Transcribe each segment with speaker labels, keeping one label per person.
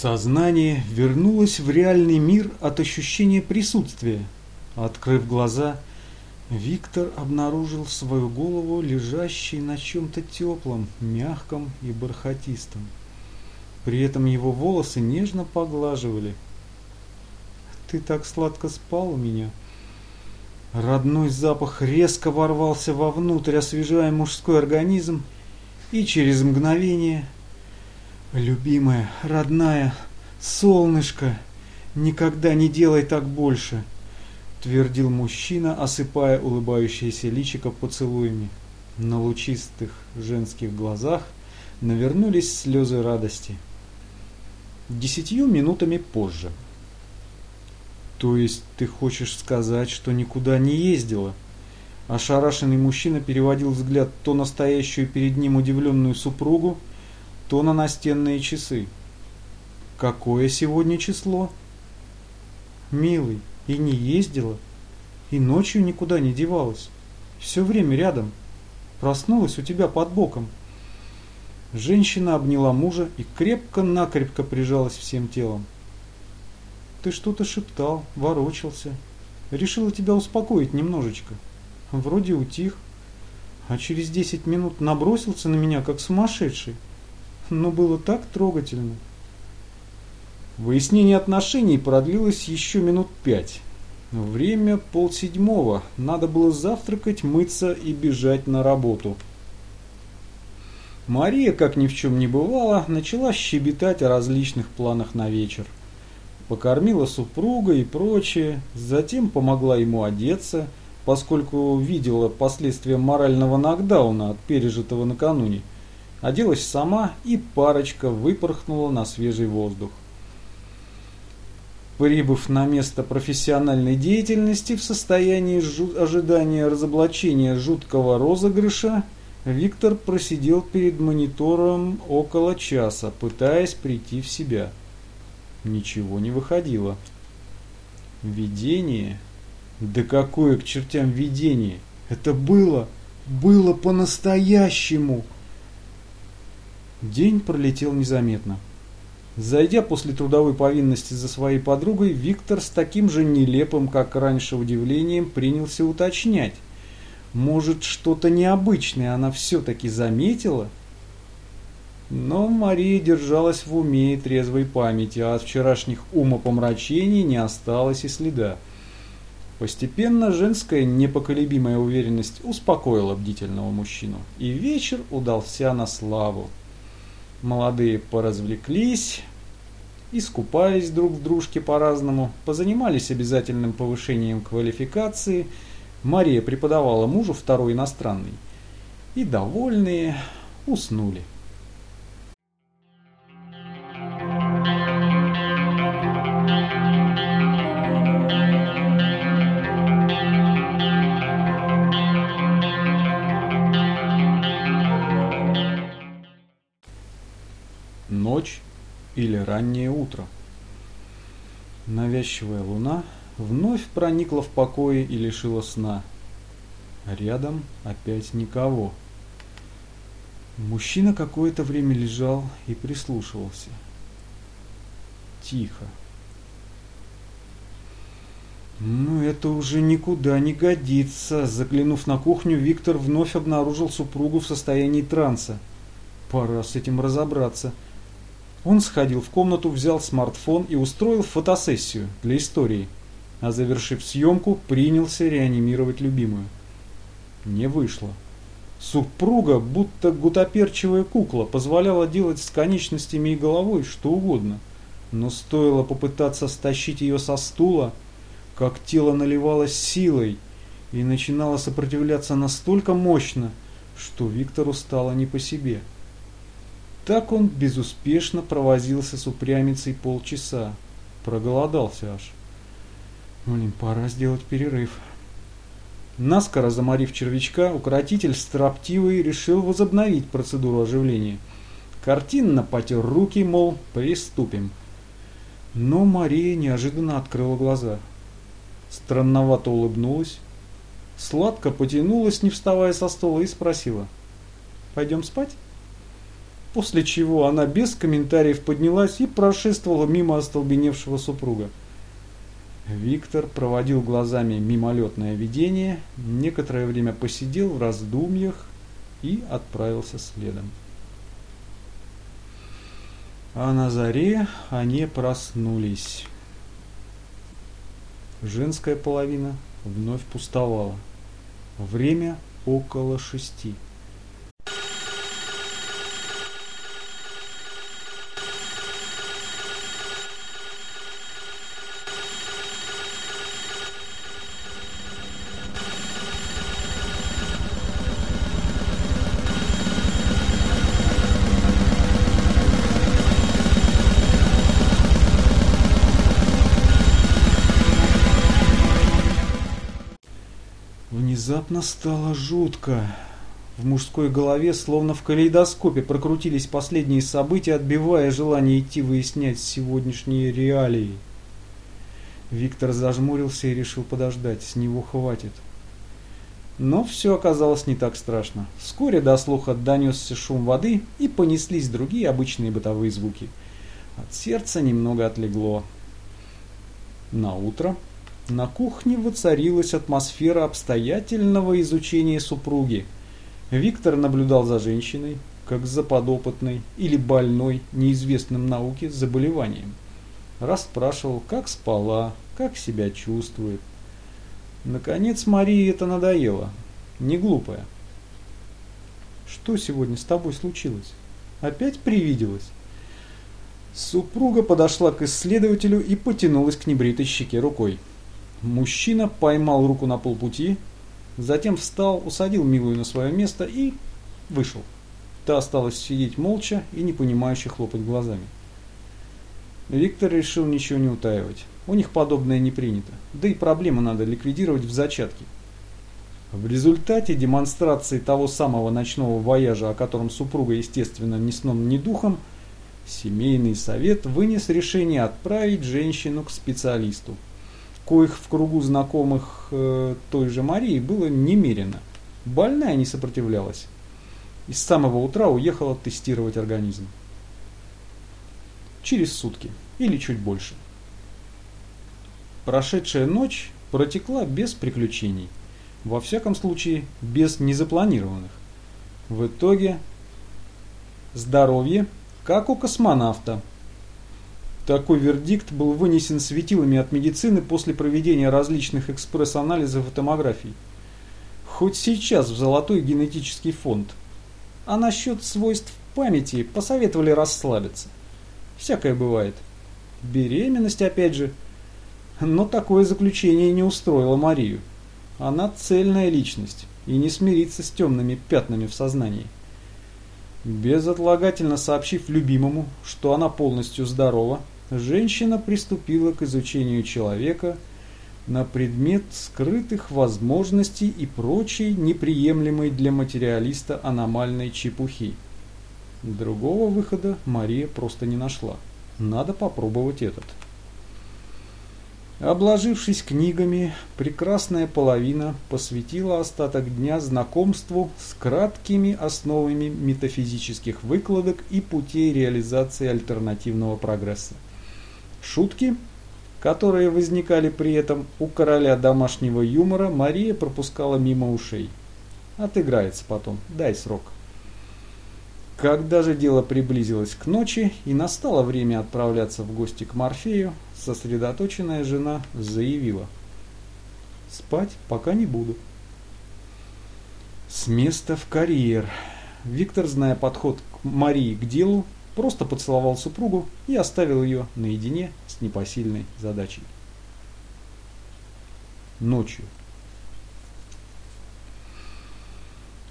Speaker 1: Сознание вернулось в реальный мир от ощущения присутствия. Открыв глаза, Виктор обнаружил свою голову, лежащей на чем-то теплом, мягком и бархатистом. При этом его волосы нежно поглаживали. «Ты так сладко спал у меня!» Родной запах резко ворвался вовнутрь, освежая мужской организм, и через мгновение Любимая, родная, солнышко, никогда не делай так больше, твердил мужчина, осыпая улыбающееся личико поцелуями. На лучистых женских глазах навернулись слезы радости. Десятью минутами позже. То есть ты хочешь сказать, что никуда не ездила? Ошарашенный мужчина переводил взгляд то на стоящую перед ним удивленную супругу, то на настенные часы. Какое сегодня число? Милый, и не ездила, и ночью никуда не девалась. Все время рядом. Проснулась у тебя под боком. Женщина обняла мужа и крепко-накрепко прижалась всем телом. Ты что-то шептал, ворочался. Решила тебя успокоить немножечко. Вроде утих. А через десять минут набросился на меня, как сумасшедший но было так трогательно. Выяснение отношений продлилось еще минут пять. Время полседьмого, надо было завтракать, мыться и бежать на работу. Мария, как ни в чем не бывало, начала щебетать о различных планах на вечер. Покормила супруга и прочее, затем помогла ему одеться, поскольку видела последствия морального нокдауна от пережитого накануне – Оделась сама, и парочка выпорхнула на свежий воздух. Прибыв на место профессиональной деятельности в состоянии ожидания разоблачения жуткого розыгрыша, Виктор просидел перед монитором около часа, пытаясь прийти в себя. Ничего не выходило. Видение? Да какое к чертям видение? Это было, было по-настоящему! День пролетел незаметно. Зайдя после трудовой повинности за своей подругой, Виктор с таким же нелепым, как раньше, удивлением принялся уточнять. Может, что-то необычное она все-таки заметила? Но Мария держалась в уме и трезвой памяти, а от вчерашних умопомрачений не осталось и следа. Постепенно женская непоколебимая уверенность успокоила бдительного мужчину, и вечер удался на славу. Молодые поразвлеклись, искупались друг в дружке по-разному, позанимались обязательным повышением квалификации. Мария преподавала мужу второй иностранный. И довольные уснули. Или раннее утро. Навязчивая луна вновь проникла в покое и лишила сна. Рядом опять никого. Мужчина какое-то время лежал и прислушивался. Тихо. «Ну, это уже никуда не годится!» Заглянув на кухню, Виктор вновь обнаружил супругу в состоянии транса. «Пора с этим разобраться!» Он сходил в комнату, взял смартфон и устроил фотосессию для истории, а завершив съемку, принялся реанимировать любимую. Не вышло. Супруга, будто гутоперчивая кукла, позволяла делать с конечностями и головой что угодно. Но стоило попытаться стащить ее со стула, как тело наливалось силой и начинало сопротивляться настолько мощно, что Виктору стало не по себе. Так он безуспешно провозился с упрямицей полчаса. Проголодался аж. Блин, пора сделать перерыв. Наскоро заморив червячка, укротитель строптивый решил возобновить процедуру оживления. Картинно потер руки, мол, приступим. Но Мария неожиданно открыла глаза. Странновато улыбнулась, сладко потянулась, не вставая со стола, и спросила. «Пойдем спать?» После чего она без комментариев поднялась и прошествовала мимо остолбеневшего супруга. Виктор проводил глазами мимолетное видение, некоторое время посидел в раздумьях и отправился следом. А на заре они проснулись. Женская половина вновь пустовала. Время около шести. Внезапно стало жутко. В мужской голове, словно в калейдоскопе, прокрутились последние события, отбивая желание идти выяснять сегодняшние реалии. Виктор зажмурился и решил подождать, с него хватит. Но все оказалось не так страшно. Вскоре до слуха донесся шум воды и понеслись другие обычные бытовые звуки. От сердца немного отлегло. На утро на кухне воцарилась атмосфера обстоятельного изучения супруги. Виктор наблюдал за женщиной, как за подопытной или больной неизвестным науке заболеванием. Расспрашивал, как спала, как себя чувствует. Наконец Марии это надоело. Не глупая. Что сегодня с тобой случилось? Опять привиделось? Супруга подошла к исследователю и потянулась к небритой щеке рукой. Мужчина поймал руку на полпути, затем встал, усадил Милую на свое место и вышел. Та осталась сидеть молча и непонимающе хлопать глазами. Виктор решил ничего не утаивать. У них подобное не принято. Да и проблему надо ликвидировать в зачатке. В результате демонстрации того самого ночного вояжа, о котором супруга, естественно, ни сном, ни духом, семейный совет вынес решение отправить женщину к специалисту, коих в кругу знакомых э, той же Марии было немерено. Больная не сопротивлялась. И с самого утра уехала тестировать организм. Через сутки или чуть больше. Прошедшая ночь протекла без приключений. Во всяком случае, без незапланированных. В итоге здоровье, как у космонавта, такой вердикт был вынесен светилами от медицины после проведения различных экспресс-анализов и томографий. Хоть сейчас в золотой генетический фонд. А насчет свойств памяти посоветовали расслабиться. Всякое бывает. Беременность опять же. Но такое заключение не устроило Марию. Она цельная личность и не смирится с темными пятнами в сознании. Безотлагательно сообщив любимому, что она полностью здорова, женщина приступила к изучению человека на предмет скрытых возможностей и прочей неприемлемой для материалиста аномальной чепухи. Другого выхода Мария просто не нашла. Надо попробовать этот. Обложившись книгами, прекрасная половина посвятила остаток дня знакомству с краткими основами метафизических выкладок и путей реализации альтернативного прогресса. Шутки, которые возникали при этом у короля домашнего юмора, Мария пропускала мимо ушей. Отыграется потом, дай срок. Когда же дело приблизилось к ночи и настало время отправляться в гости к Морфею, сосредоточенная жена заявила. «Спать пока не буду». С места в карьер. Виктор, зная подход к Марии к делу, просто поцеловал супругу и оставил ее наедине с непосильной задачей. Ночью.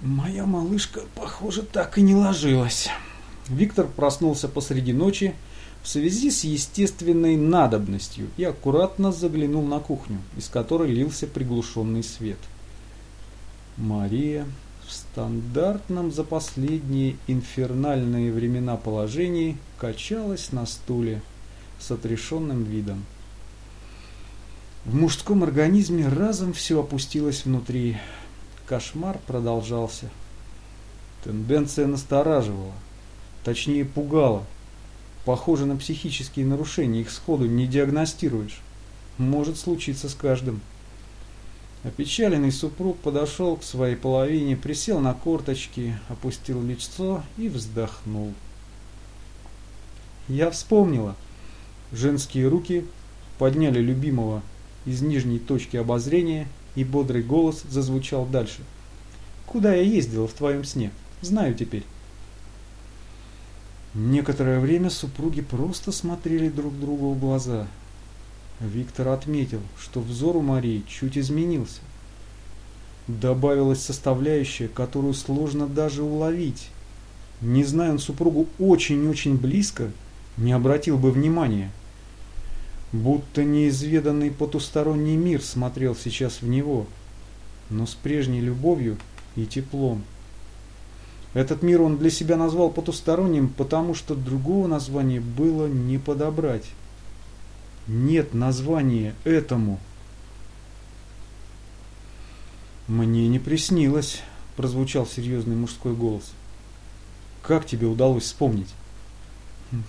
Speaker 1: Моя малышка, похоже, так и не ложилась. Виктор проснулся посреди ночи в связи с естественной надобностью и аккуратно заглянул на кухню, из которой лился приглушенный свет. Мария в стандартном за последние инфернальные времена положении качалась на стуле с отрешенным видом. В мужском организме разом все опустилось внутри, Кошмар продолжался. Тенденция настораживала. точнее пугало. Похоже на психические нарушения, их сходу не диагностируешь. Может случиться с каждым. Опечаленный супруг подошел к своей половине, присел на корточки, опустил лицо и вздохнул. Я вспомнила. Женские руки подняли любимого из нижней точки обозрения, и бодрый голос зазвучал дальше. «Куда я ездила в твоем сне? Знаю теперь». Некоторое время супруги просто смотрели друг другу в глаза. Виктор отметил, что взор у Марии чуть изменился. Добавилась составляющая, которую сложно даже уловить. Не зная он супругу очень-очень близко, не обратил бы внимания. Будто неизведанный потусторонний мир смотрел сейчас в него, но с прежней любовью и теплом. Этот мир он для себя назвал потусторонним, потому что другого названия было не подобрать. Нет названия этому. «Мне не приснилось», – прозвучал серьезный мужской голос. «Как тебе удалось вспомнить?»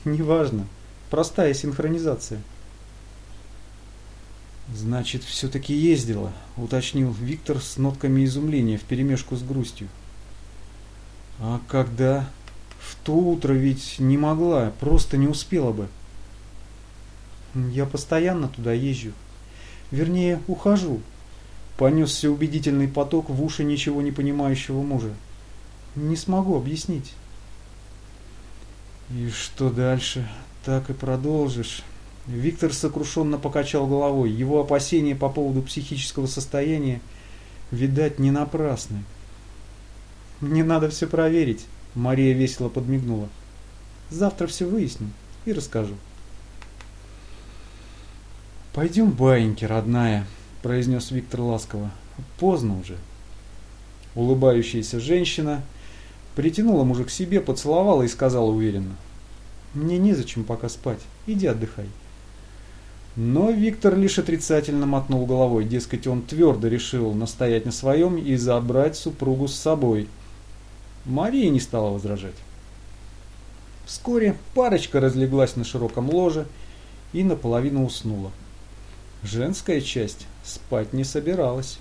Speaker 1: «Неважно. Простая синхронизация». «Значит, все-таки ездила», – уточнил Виктор с нотками изумления вперемешку с грустью. «А когда?» «В то утро ведь не могла, просто не успела бы». «Я постоянно туда езжу. Вернее, ухожу». Понесся убедительный поток в уши ничего не понимающего мужа. «Не смогу объяснить». «И что дальше? Так и продолжишь?» Виктор сокрушенно покачал головой. Его опасения по поводу психического состояния, видать, не напрасны. «Не надо все проверить», — Мария весело подмигнула. «Завтра все выясню и расскажу». «Пойдем, баиньки, родная», — произнес Виктор ласково. «Поздно уже». Улыбающаяся женщина притянула мужа к себе, поцеловала и сказала уверенно. «Мне незачем пока спать. Иди отдыхай». Но Виктор лишь отрицательно мотнул головой, дескать, он твердо решил настоять на своем и забрать супругу с собой. Мария не стала возражать. Вскоре парочка разлеглась на широком ложе и наполовину уснула. Женская часть спать не собиралась.